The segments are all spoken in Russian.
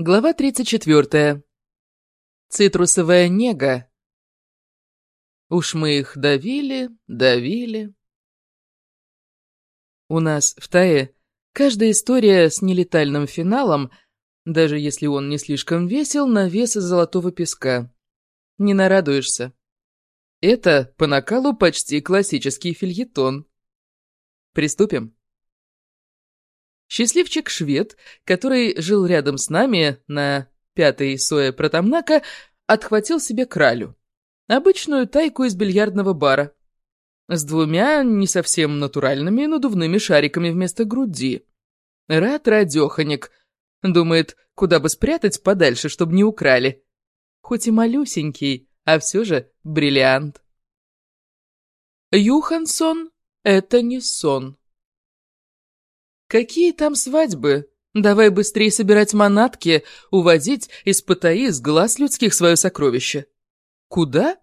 Глава 34. Цитрусовая нега. Уж мы их давили, давили. У нас в Тае каждая история с нелетальным финалом, даже если он не слишком весел, на вес золотого песка. Не нарадуешься. Это по накалу почти классический фильетон. Приступим. Счастливчик-швед, который жил рядом с нами на пятой сое Протамнака, отхватил себе кралю. Обычную тайку из бильярдного бара. С двумя не совсем натуральными надувными шариками вместо груди. Рад радеханик. Думает, куда бы спрятать подальше, чтобы не украли. Хоть и малюсенький, а все же бриллиант. Юхансон — это не сон. Какие там свадьбы? Давай быстрее собирать манатки, уводить из Паттайи с глаз людских свое сокровище. Куда?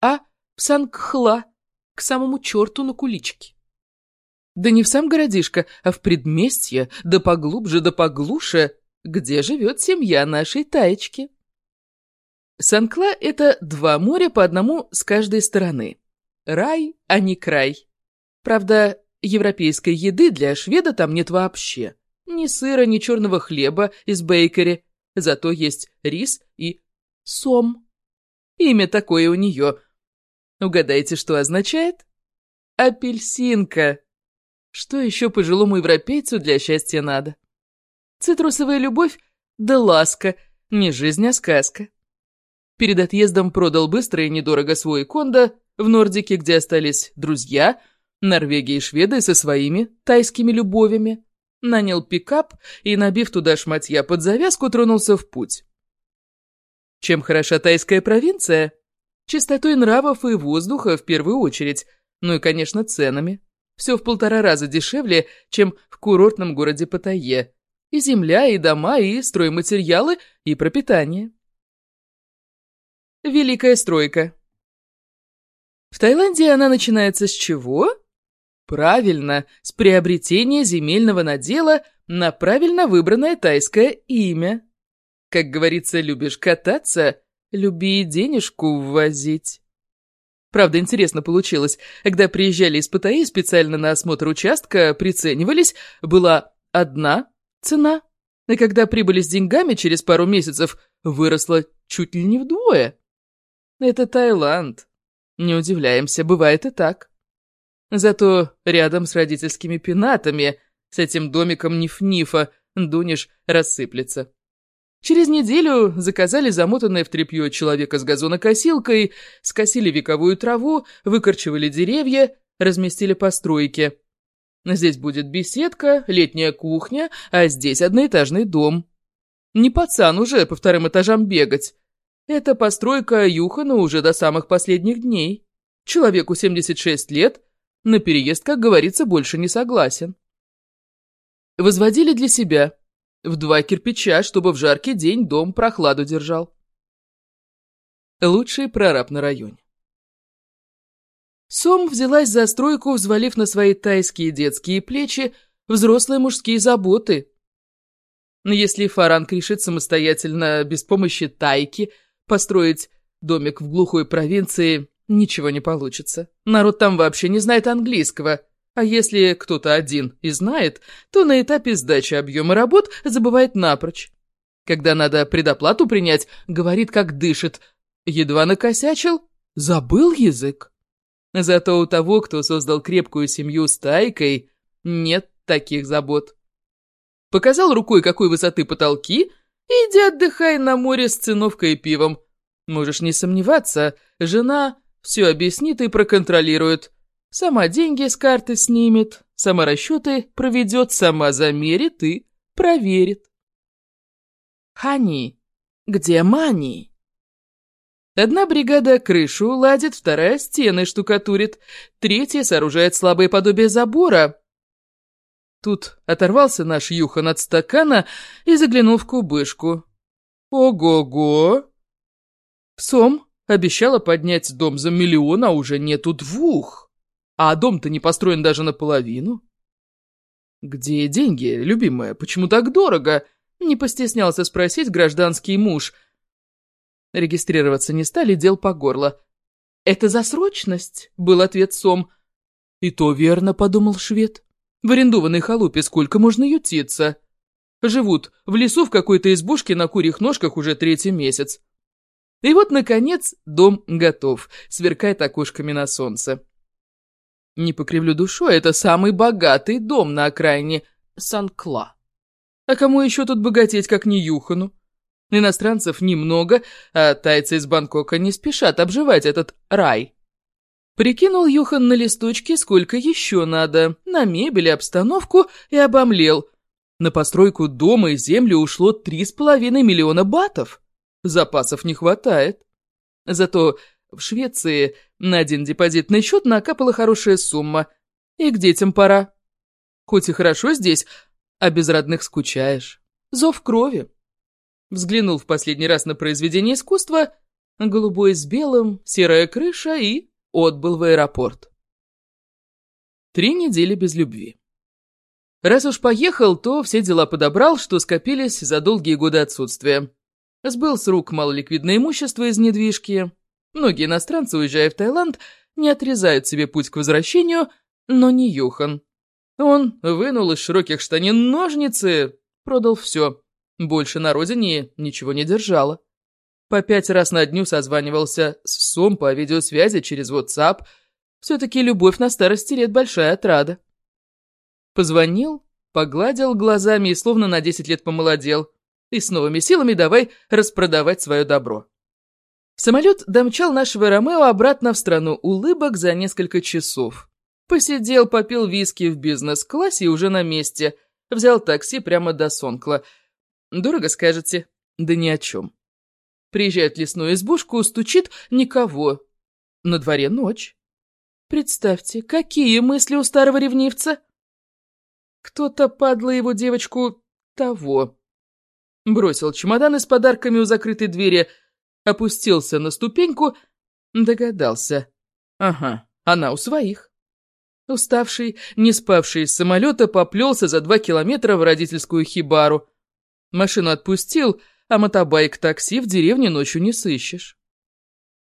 А в Сангхла, к самому черту на куличке. Да не в сам городишко, а в предместье, да поглубже, да поглуше, где живет семья нашей Таечки. Санкла — это два моря по одному с каждой стороны. Рай, а не край. Правда, Европейской еды для шведа там нет вообще. Ни сыра, ни черного хлеба из бейкери. Зато есть рис и сом. Имя такое у нее. Угадайте, что означает? Апельсинка. Что еще пожилому европейцу для счастья надо? Цитрусовая любовь да ласка, не жизнь, а сказка. Перед отъездом продал быстро и недорого свой кондо в Нордике, где остались друзья – Норвегии и шведы со своими тайскими любовями. Нанял пикап и, набив туда шматья под завязку, тронулся в путь. Чем хороша тайская провинция? Чистотой нравов и воздуха в первую очередь, ну и, конечно, ценами. Все в полтора раза дешевле, чем в курортном городе Паттайе. И земля, и дома, и стройматериалы, и пропитание. Великая стройка. В Таиланде она начинается с чего? Правильно, с приобретения земельного надела на правильно выбранное тайское имя. Как говорится, любишь кататься, люби денежку ввозить. Правда, интересно получилось. Когда приезжали из Паттайи специально на осмотр участка, приценивались, была одна цена. И когда прибыли с деньгами, через пару месяцев выросла чуть ли не вдвое. Это Таиланд. Не удивляемся, бывает и так. Зато рядом с родительскими пенатами, с этим домиком Ниф-Нифа, Дуниш рассыплется. Через неделю заказали замотанное в тряпье человека с газонокосилкой, скосили вековую траву, выкорчевали деревья, разместили постройки. Здесь будет беседка, летняя кухня, а здесь одноэтажный дом. Не пацан уже по вторым этажам бегать. Это постройка Юхана уже до самых последних дней. Человеку 76 лет, на переезд, как говорится, больше не согласен. Возводили для себя. В два кирпича, чтобы в жаркий день дом прохладу держал. Лучший прораб на районе. Сом взялась за стройку, взвалив на свои тайские детские плечи взрослые мужские заботы. Но если Фаранг решит самостоятельно, без помощи тайки, построить домик в глухой провинции, Ничего не получится. Народ там вообще не знает английского. А если кто-то один и знает, то на этапе сдачи объема работ забывает напрочь. Когда надо предоплату принять, говорит, как дышит. Едва накосячил, забыл язык. Зато у того, кто создал крепкую семью с тайкой, нет таких забот. Показал рукой, какой высоты потолки, иди отдыхай на море с циновкой и пивом. Можешь не сомневаться, жена все объяснит и проконтролирует. Сама деньги с карты снимет, сама расчеты проведет, сама замерит и проверит. Хани, где Мани? Одна бригада крышу ладит, вторая стены штукатурит, третья сооружает слабое подобие забора. Тут оторвался наш Юхан от стакана и заглянул в кубышку. Ого-го! Сом Обещала поднять дом за миллион, а уже нету двух. А дом-то не построен даже наполовину. Где деньги, любимая? Почему так дорого? Не постеснялся спросить гражданский муж. Регистрироваться не стали, дел по горло. «Это за срочность?» — был ответ Сом. «И то верно», — подумал швед. «В арендованной халупе сколько можно ютиться?» Живут в лесу в какой-то избушке на курьих ножках уже третий месяц. И вот, наконец, дом готов, сверкает окошками на солнце. Не покривлю душой, это самый богатый дом на окраине Сан-Кла. А кому еще тут богатеть, как не Юхану? Иностранцев немного, а тайцы из Бангкока не спешат обживать этот рай. Прикинул Юхан на листочке, сколько еще надо, на мебель и обстановку, и обомлел. На постройку дома и земли ушло три с половиной миллиона батов. Запасов не хватает. Зато в Швеции на один депозитный счет накапала хорошая сумма. И к детям пора. Хоть и хорошо здесь, а без родных скучаешь. Зов крови. Взглянул в последний раз на произведение искусства, голубой с белым, серая крыша и отбыл в аэропорт. Три недели без любви. Раз уж поехал, то все дела подобрал, что скопились за долгие годы отсутствия. Сбыл с рук малоликвидное имущество из недвижки. Многие иностранцы, уезжая в Таиланд, не отрезают себе путь к возвращению, но не Юхан. Он вынул из широких штанин ножницы, продал все. Больше на родине ничего не держало. По пять раз на дню созванивался с Сом по видеосвязи через WhatsApp. Все-таки любовь на старости лет большая отрада. Позвонил, погладил глазами и словно на десять лет помолодел. И с новыми силами давай распродавать свое добро. Самолет домчал нашего Ромео обратно в страну улыбок за несколько часов. Посидел, попил виски в бизнес-классе уже на месте. Взял такси прямо до Сонкла. Дорого скажете? Да ни о чем. Приезжает в лесную избушку, стучит никого. На дворе ночь. Представьте, какие мысли у старого ревнивца? Кто-то, падла его девочку, того. Бросил чемоданы с подарками у закрытой двери, опустился на ступеньку, догадался. Ага, она у своих. Уставший, не спавший из самолета, поплелся за два километра в родительскую хибару. Машину отпустил, а мотобайк-такси в деревне ночью не сыщешь.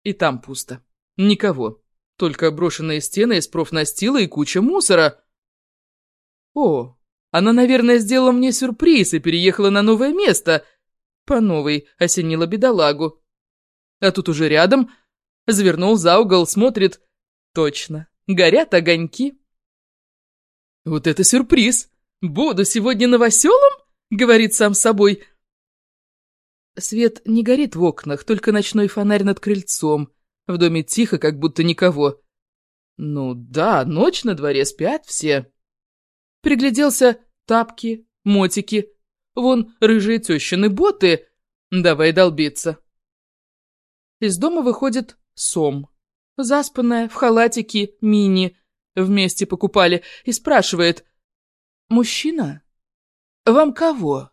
И там пусто. Никого. Только брошенные стены из профнастила и куча мусора. О, она, наверное, сделала мне сюрприз и переехала на новое место. По новой осенила бедолагу. А тут уже рядом. Завернул за угол, смотрит. Точно, горят огоньки. Вот это сюрприз! Буду сегодня новоселом? Говорит сам собой. Свет не горит в окнах, только ночной фонарь над крыльцом. В доме тихо, как будто никого. Ну да, ночь на дворе, спят все. Пригляделся тапки, мотики. Вон рыжие тещины боты. Давай долбиться. Из дома выходит Сом. Заспанная, в халатике, мини. Вместе покупали. И спрашивает. «Мужчина? Вам кого?»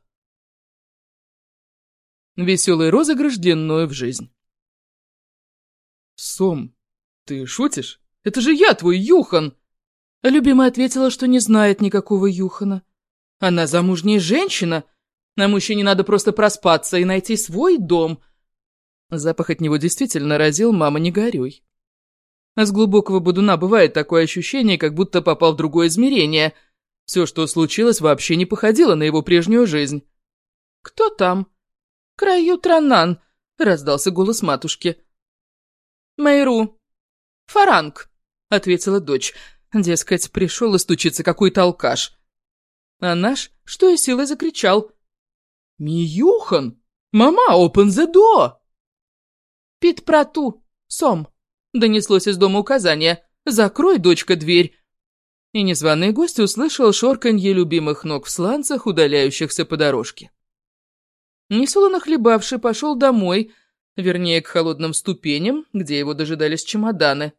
Веселый розыгрыш длиною в жизнь. «Сом, ты шутишь? Это же я, твой Юхан!» Любимая ответила, что не знает никакого Юхана. Она замужняя женщина. На мужчине надо просто проспаться и найти свой дом. Запах от него действительно разил, мама, не горюй. А с глубокого будуна бывает такое ощущение, как будто попал в другое измерение. Все, что случилось, вообще не походило на его прежнюю жизнь. «Кто там?» «Краю Транан», — раздался голос матушки. «Майру». «Фаранг», — ответила дочь. Дескать, пришел и стучится какой-то алкаш. А наш, что и силой, закричал. «Миюхан! Мама, open the door!» «Пит проту, сом!» — донеслось из дома указание. «Закрой, дочка, дверь!» И незваный гость услышал шорканье любимых ног в сланцах, удаляющихся по дорожке. Несолоно хлебавший пошел домой, вернее, к холодным ступеням, где его дожидались чемоданы.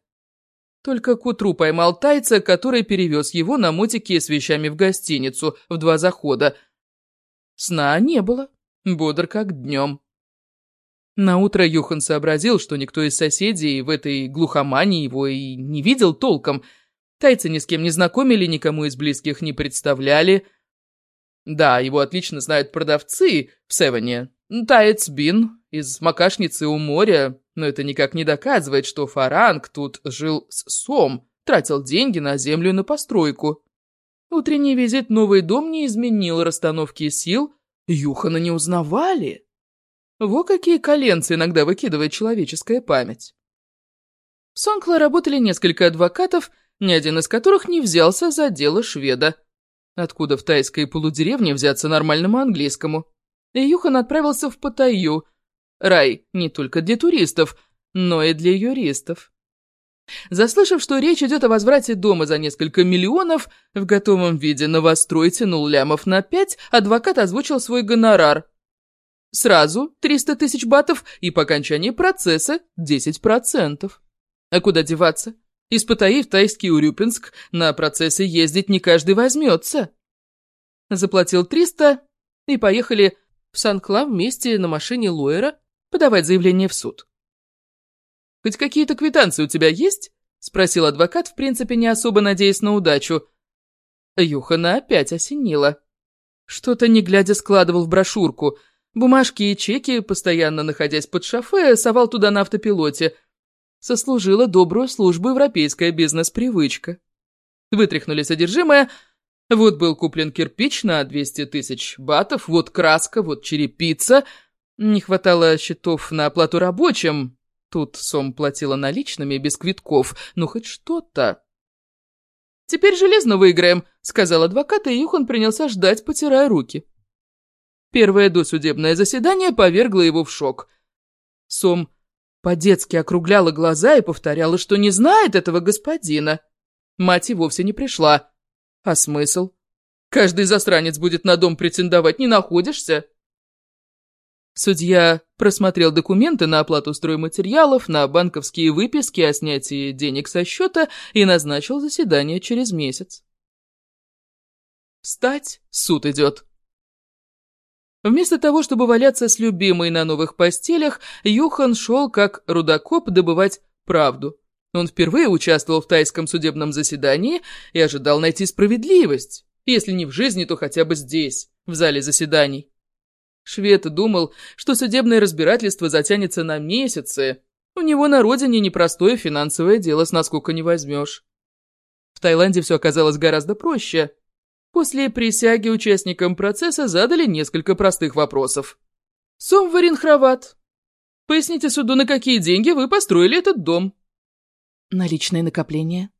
Только к утру поймал тайца, который перевез его на мотике с вещами в гостиницу в два захода. Сна не было, бодр как днем. Наутро Юхан сообразил, что никто из соседей в этой глухомании его и не видел толком. Тайцы ни с кем не знакомили, никому из близких не представляли. Да, его отлично знают продавцы в Севене. Таец Бин из макашницы у моря, но это никак не доказывает, что Фаранг тут жил с Сом, тратил деньги на землю на постройку. Утренний визит новый дом не изменил расстановки сил, Юхана не узнавали. Во какие коленцы иногда выкидывает человеческая память. В Сонкла работали несколько адвокатов, ни один из которых не взялся за дело шведа. Откуда в тайской полудеревне взяться нормальному английскому? И Юхан отправился в Паттайю. Рай не только для туристов, но и для юристов. Заслышав, что речь идет о возврате дома за несколько миллионов, в готовом виде новострой тянул лямов на пять, адвокат озвучил свой гонорар. Сразу 300 тысяч батов и по окончании процесса 10%. А куда деваться? Из Паттайи в тайский Урюпинск на процессы ездить не каждый возьмется. Заплатил 300 и поехали в Сан-Клав вместе на машине Луэра подавать заявление в суд. «Хоть какие-то квитанции у тебя есть?» — спросил адвокат, в принципе, не особо надеясь на удачу. Юхана опять осенила. Что-то, не глядя, складывал в брошюрку. Бумажки и чеки, постоянно находясь под шофе, совал туда на автопилоте — сослужила добрую службу европейская бизнес-привычка. Вытряхнули содержимое. Вот был куплен кирпич на 200 тысяч батов, вот краска, вот черепица. Не хватало счетов на оплату рабочим. Тут Сом платила наличными, без квитков. Ну, хоть что-то. «Теперь железно выиграем», — сказал адвокат, и Юхан принялся ждать, потирая руки. Первое досудебное заседание повергло его в шок. Сом по-детски округляла глаза и повторяла, что не знает этого господина. Мать и вовсе не пришла. А смысл? Каждый засранец будет на дом претендовать, не находишься? Судья просмотрел документы на оплату стройматериалов, на банковские выписки о снятии денег со счета и назначил заседание через месяц. «Встать, суд идет», Вместо того, чтобы валяться с любимой на новых постелях, Юхан шел как рудокоп добывать правду. Он впервые участвовал в тайском судебном заседании и ожидал найти справедливость, если не в жизни, то хотя бы здесь, в зале заседаний. Швед думал, что судебное разбирательство затянется на месяцы. У него на родине непростое финансовое дело, с насколько не возьмешь. В Таиланде все оказалось гораздо проще – После присяги участникам процесса задали несколько простых вопросов. «Сомварин Храват, поясните суду, на какие деньги вы построили этот дом?» «Наличные накопления».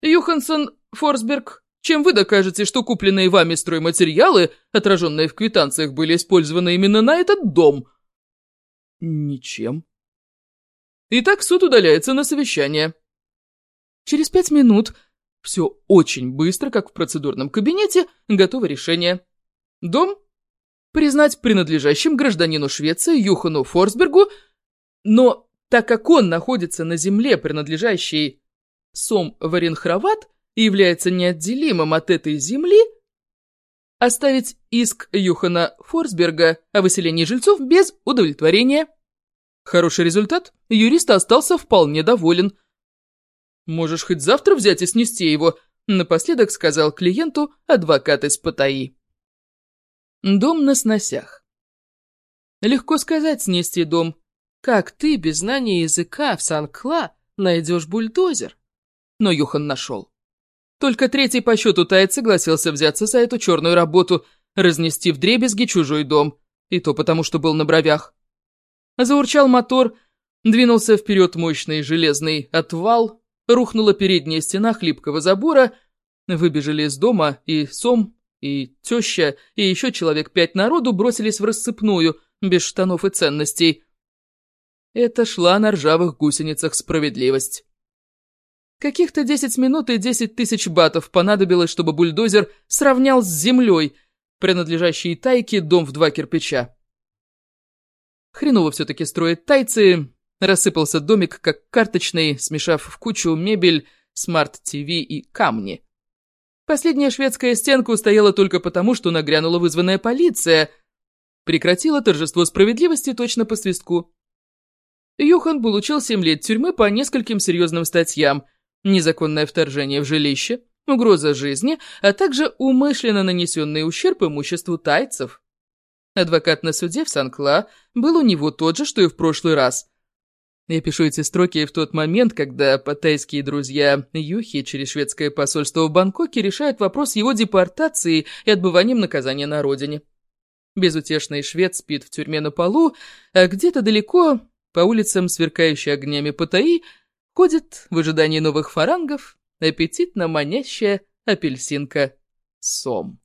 «Юхансон Форсберг, чем вы докажете, что купленные вами стройматериалы, отраженные в квитанциях, были использованы именно на этот дом?» «Ничем». Итак, суд удаляется на совещание. Через пять минут все очень быстро, как в процедурном кабинете, готово решение. Дом признать принадлежащим гражданину Швеции Юхану Форсбергу, но так как он находится на земле, принадлежащей Сом Варенхрават, и является неотделимым от этой земли, оставить иск Юхана Форсберга о выселении жильцов без удовлетворения. Хороший результат, юрист остался вполне доволен – «Можешь хоть завтра взять и снести его», — напоследок сказал клиенту адвокат из Паттайи. Дом на сносях. Легко сказать снести дом. Как ты без знания языка в Сан-Кла найдешь бульдозер? Но Юхан нашел. Только третий по счету тайц согласился взяться за эту черную работу, разнести в дребезги чужой дом, и то потому, что был на бровях. Заурчал мотор, двинулся вперед мощный железный отвал, Рухнула передняя стена хлипкого забора, выбежали из дома и Сом, и теща, и еще человек пять народу бросились в рассыпную, без штанов и ценностей. Это шла на ржавых гусеницах справедливость. Каких-то десять минут и десять тысяч батов понадобилось, чтобы бульдозер сравнял с землей, принадлежащей тайке, дом в два кирпича. Хреново все-таки строить тайцы, Рассыпался домик, как карточный, смешав в кучу мебель, смарт-ТВ и камни. Последняя шведская стенка устояла только потому, что нагрянула вызванная полиция. Прекратила торжество справедливости точно по свистку. Юхан получил семь лет тюрьмы по нескольким серьезным статьям. Незаконное вторжение в жилище, угроза жизни, а также умышленно нанесенный ущерб имуществу тайцев. Адвокат на суде в Сан-Кла был у него тот же, что и в прошлый раз. Я пишу эти строки в тот момент, когда паттайские друзья Юхи через шведское посольство в Бангкоке решают вопрос его депортации и отбыванием наказания на родине. Безутешный швед спит в тюрьме на полу, а где-то далеко, по улицам, сверкающей огнями Паттайи, ходит в ожидании новых фарангов аппетитно манящая апельсинка Сом.